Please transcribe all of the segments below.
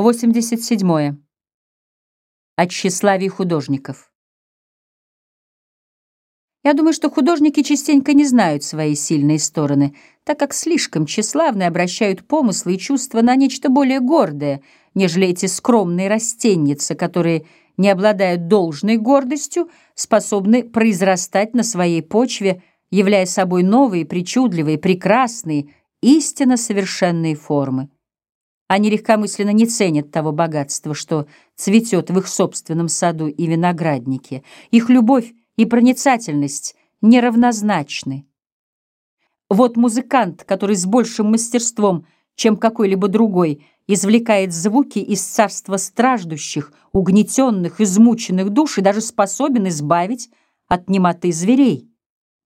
87. О тщеславии художников. Я думаю, что художники частенько не знают свои сильные стороны, так как слишком тщеславны обращают помыслы и чувства на нечто более гордое, нежели эти скромные растенницы, которые, не обладают должной гордостью, способны произрастать на своей почве, являя собой новые, причудливые, прекрасные, истинно совершенные формы. Они легкомысленно не ценят того богатства, что цветет в их собственном саду и винограднике. Их любовь и проницательность неравнозначны. Вот музыкант, который с большим мастерством, чем какой-либо другой, извлекает звуки из царства страждущих, угнетенных, измученных душ и даже способен избавить от немоты зверей.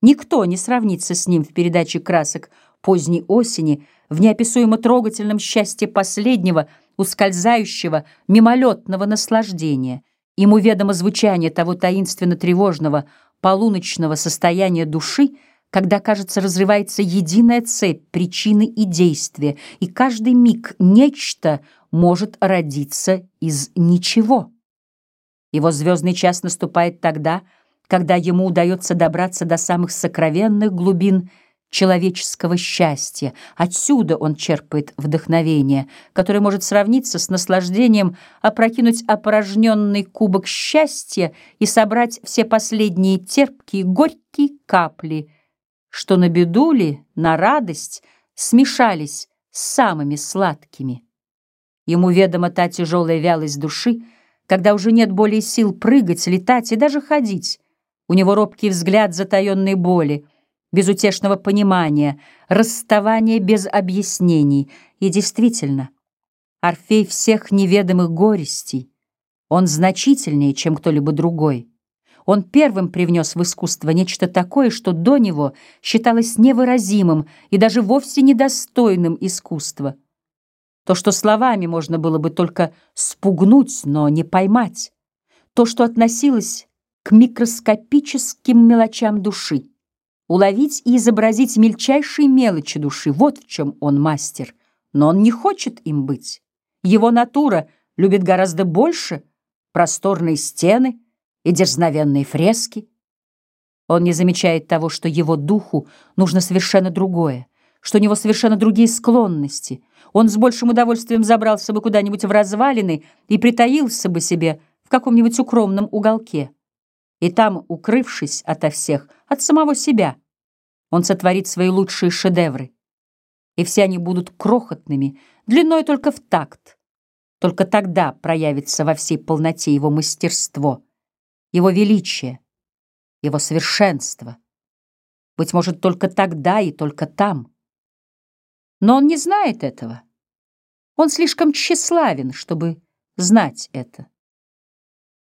Никто не сравнится с ним в передаче красок поздней осени, в неописуемо трогательном счастье последнего, ускользающего, мимолетного наслаждения. Ему ведомо звучание того таинственно-тревожного, полуночного состояния души, когда, кажется, разрывается единая цепь причины и действия, и каждый миг нечто может родиться из ничего. Его звездный час наступает тогда, когда ему удается добраться до самых сокровенных глубин человеческого счастья. Отсюда он черпает вдохновение, которое может сравниться с наслаждением опрокинуть опорожненный кубок счастья и собрать все последние терпкие, горькие капли, что на беду ли, на радость смешались с самыми сладкими. Ему ведома та тяжелая вялость души, когда уже нет более сил прыгать, летать и даже ходить. У него робкий взгляд затаенной боли — безутешного понимания, расставания без объяснений. И действительно, Орфей всех неведомых горестей. Он значительнее, чем кто-либо другой. Он первым привнес в искусство нечто такое, что до него считалось невыразимым и даже вовсе недостойным искусства. То, что словами можно было бы только спугнуть, но не поймать. То, что относилось к микроскопическим мелочам души уловить и изобразить мельчайшие мелочи души. Вот в чем он мастер. Но он не хочет им быть. Его натура любит гораздо больше просторные стены и дерзновенные фрески. Он не замечает того, что его духу нужно совершенно другое, что у него совершенно другие склонности. Он с большим удовольствием забрался бы куда-нибудь в развалины и притаился бы себе в каком-нибудь укромном уголке. И там, укрывшись ото всех, от самого себя, он сотворит свои лучшие шедевры. И все они будут крохотными, длиной только в такт. Только тогда проявится во всей полноте его мастерство, его величие, его совершенство. Быть может, только тогда и только там. Но он не знает этого. Он слишком тщеславен, чтобы знать это.